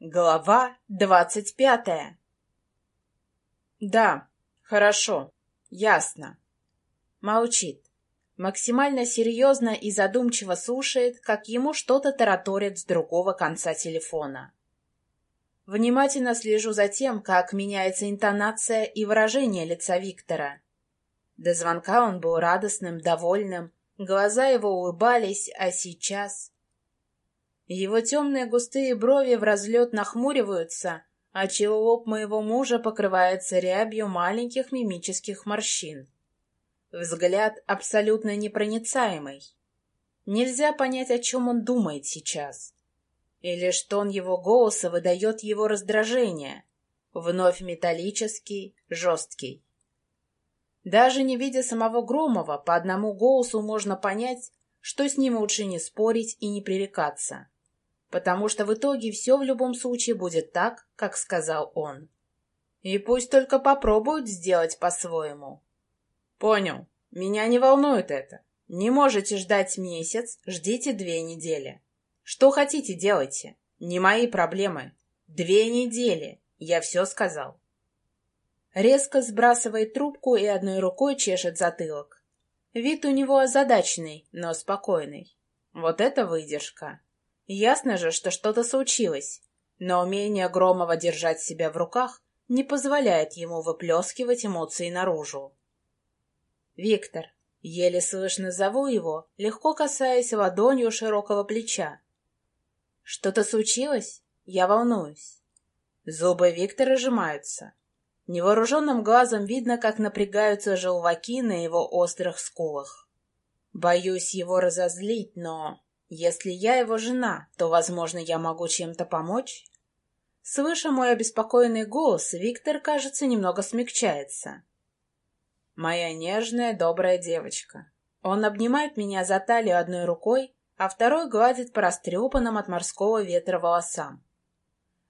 Глава двадцать пятая. Да, хорошо, ясно. Молчит. Максимально серьезно и задумчиво слушает, как ему что-то тараторят с другого конца телефона. Внимательно слежу за тем, как меняется интонация и выражение лица Виктора. До звонка он был радостным, довольным, глаза его улыбались, а сейчас... Его темные густые брови в разлет нахмуриваются, отчего лоб моего мужа покрывается рябью маленьких мимических морщин. Взгляд абсолютно непроницаемый. Нельзя понять, о чем он думает сейчас. Или что он его голоса выдает его раздражение, вновь металлический, жесткий. Даже не видя самого Громова, по одному голосу можно понять, что с ним лучше не спорить и не пререкаться потому что в итоге все в любом случае будет так, как сказал он. И пусть только попробуют сделать по-своему. Понял. Меня не волнует это. Не можете ждать месяц, ждите две недели. Что хотите, делайте. Не мои проблемы. Две недели. Я все сказал. Резко сбрасывает трубку и одной рукой чешет затылок. Вид у него озадаченный, но спокойный. Вот это выдержка. Ясно же, что что-то случилось, но умение Громова держать себя в руках не позволяет ему выплескивать эмоции наружу. «Виктор», еле слышно зову его, легко касаясь ладонью широкого плеча. «Что-то случилось? Я волнуюсь». Зубы Виктора сжимаются. Невооруженным глазом видно, как напрягаются желваки на его острых скулах. Боюсь его разозлить, но... Если я его жена, то, возможно, я могу чем-то помочь? Слыша мой обеспокоенный голос, Виктор, кажется, немного смягчается. Моя нежная, добрая девочка. Он обнимает меня за талию одной рукой, а второй гладит по растрепанным от морского ветра волосам.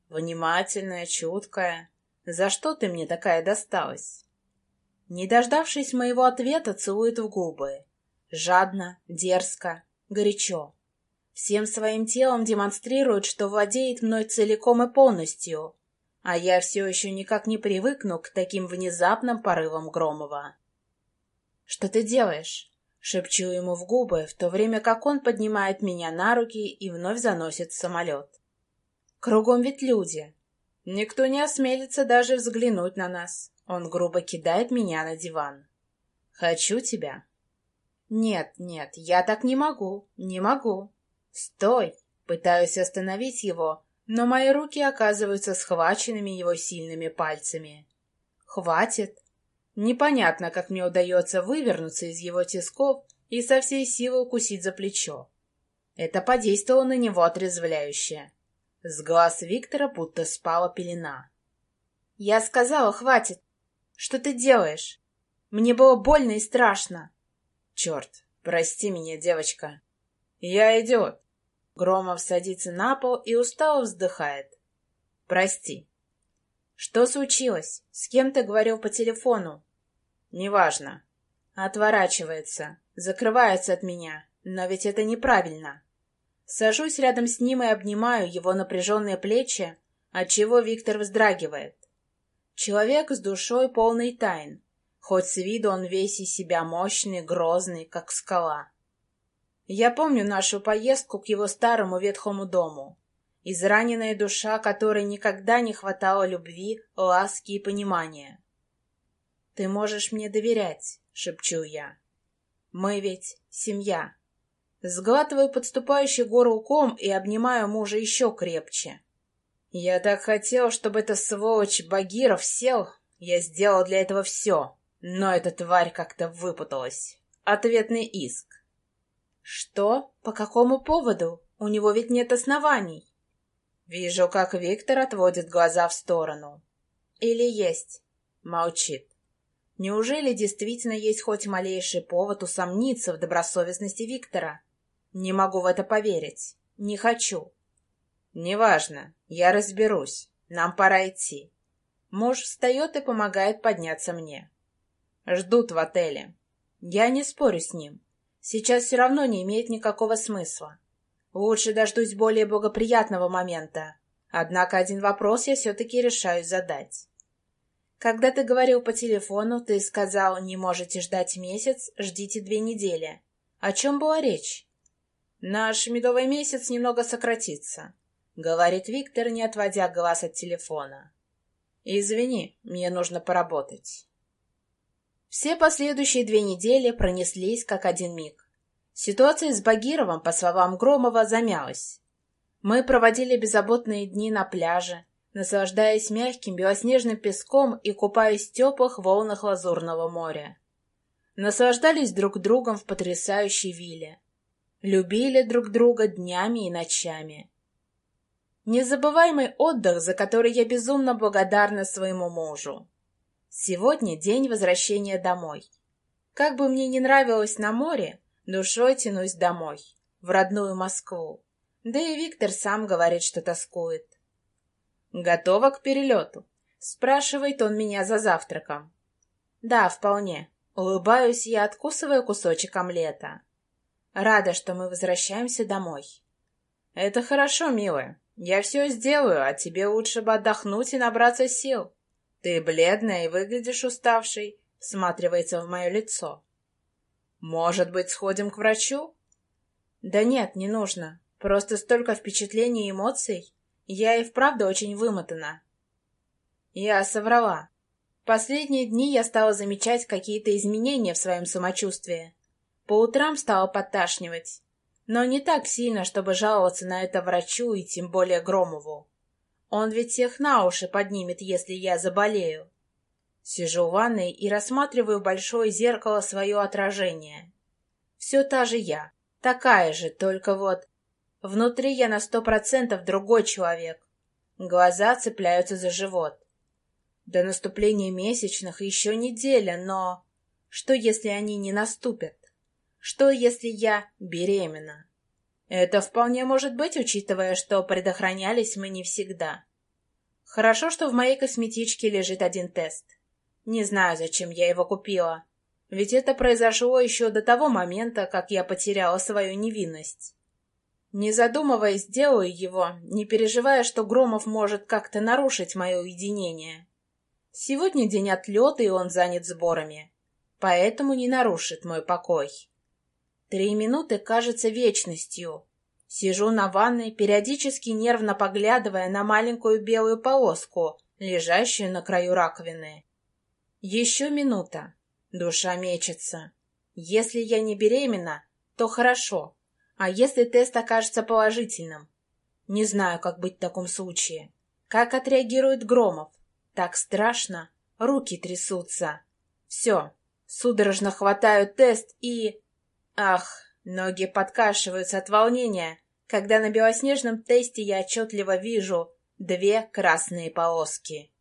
Внимательная, чуткая. За что ты мне такая досталась? Не дождавшись моего ответа, целует в губы. Жадно, дерзко, горячо. Всем своим телом демонстрирует, что владеет мной целиком и полностью, а я все еще никак не привыкну к таким внезапным порывам Громова. «Что ты делаешь?» — шепчу ему в губы, в то время как он поднимает меня на руки и вновь заносит в самолет. Кругом ведь люди. Никто не осмелится даже взглянуть на нас. Он грубо кидает меня на диван. «Хочу тебя». «Нет, нет, я так не могу, не могу. «Стой!» Пытаюсь остановить его, но мои руки оказываются схваченными его сильными пальцами. «Хватит!» Непонятно, как мне удается вывернуться из его тисков и со всей силы укусить за плечо. Это подействовало на него отрезвляюще. С глаз Виктора будто спала пелена. «Я сказала, хватит! Что ты делаешь? Мне было больно и страшно!» «Черт! Прости меня, девочка!» «Я идиот!» Громов садится на пол и устало вздыхает. «Прости». «Что случилось? С кем ты говорил по телефону?» «Неважно». Отворачивается, закрывается от меня, но ведь это неправильно. Сажусь рядом с ним и обнимаю его напряженные плечи, отчего Виктор вздрагивает. Человек с душой полный тайн, хоть с виду он весь из себя мощный, грозный, как скала. Я помню нашу поездку к его старому ветхому дому. Израненная душа, которой никогда не хватало любви, ласки и понимания. «Ты можешь мне доверять», — шепчу я. «Мы ведь семья». Сглатываю подступающий гору ком и обнимаю мужа еще крепче. «Я так хотел, чтобы эта сволочь Багиров сел. Я сделал для этого все. Но эта тварь как-то выпуталась. Ответный иск. «Что? По какому поводу? У него ведь нет оснований». Вижу, как Виктор отводит глаза в сторону. «Или есть?» Молчит. Неужели действительно есть хоть малейший повод усомниться в добросовестности Виктора? Не могу в это поверить. Не хочу. Неважно. Я разберусь. Нам пора идти. Муж встает и помогает подняться мне. Ждут в отеле. Я не спорю с ним. Сейчас все равно не имеет никакого смысла. Лучше дождусь более благоприятного момента. Однако один вопрос я все-таки решаюсь задать. Когда ты говорил по телефону, ты сказал, не можете ждать месяц, ждите две недели. О чем была речь? Наш медовый месяц немного сократится, говорит Виктор, не отводя глаз от телефона. Извини, мне нужно поработать. Все последующие две недели пронеслись как один миг. Ситуация с Багировым, по словам Громова, замялась. Мы проводили беззаботные дни на пляже, наслаждаясь мягким белоснежным песком и купаясь в теплых волнах лазурного моря. Наслаждались друг другом в потрясающей вилле. Любили друг друга днями и ночами. Незабываемый отдых, за который я безумно благодарна своему мужу. Сегодня день возвращения домой. Как бы мне не нравилось на море, душой тянусь домой, в родную Москву. Да и Виктор сам говорит, что тоскует. «Готова к перелету?» — спрашивает он меня за завтраком. «Да, вполне». Улыбаюсь я, откусывая кусочек омлета. Рада, что мы возвращаемся домой. «Это хорошо, милая. Я все сделаю, а тебе лучше бы отдохнуть и набраться сил. Ты бледная и выглядишь уставшей», — всматривается в мое лицо. «Может быть, сходим к врачу?» «Да нет, не нужно. Просто столько впечатлений и эмоций. Я и вправду очень вымотана. Я соврала. Последние дни я стала замечать какие-то изменения в своем самочувствии. По утрам стала подташнивать. Но не так сильно, чтобы жаловаться на это врачу и тем более Громову. Он ведь всех на уши поднимет, если я заболею. Сижу в ванной и рассматриваю большое зеркало свое отражение. Все та же я, такая же, только вот Внутри я на сто процентов другой человек. Глаза цепляются за живот. До наступления месячных еще неделя, но... Что, если они не наступят? Что, если я беременна? Это вполне может быть, учитывая, что предохранялись мы не всегда. Хорошо, что в моей косметичке лежит один тест. Не знаю, зачем я его купила. Ведь это произошло еще до того момента, как я потеряла свою невинность. Не задумываясь, делаю его, не переживая, что Громов может как-то нарушить мое уединение. Сегодня день отлета, и он занят сборами. Поэтому не нарушит мой покой. Три минуты кажется вечностью. Сижу на ванной, периодически нервно поглядывая на маленькую белую полоску, лежащую на краю раковины. Еще минута. Душа мечется. Если я не беременна, то хорошо. А если тест окажется положительным? Не знаю, как быть в таком случае. Как отреагирует Громов? Так страшно. Руки трясутся. Все. Судорожно хватаю тест и... Ах, ноги подкашиваются от волнения, когда на белоснежном тесте я отчетливо вижу две красные полоски.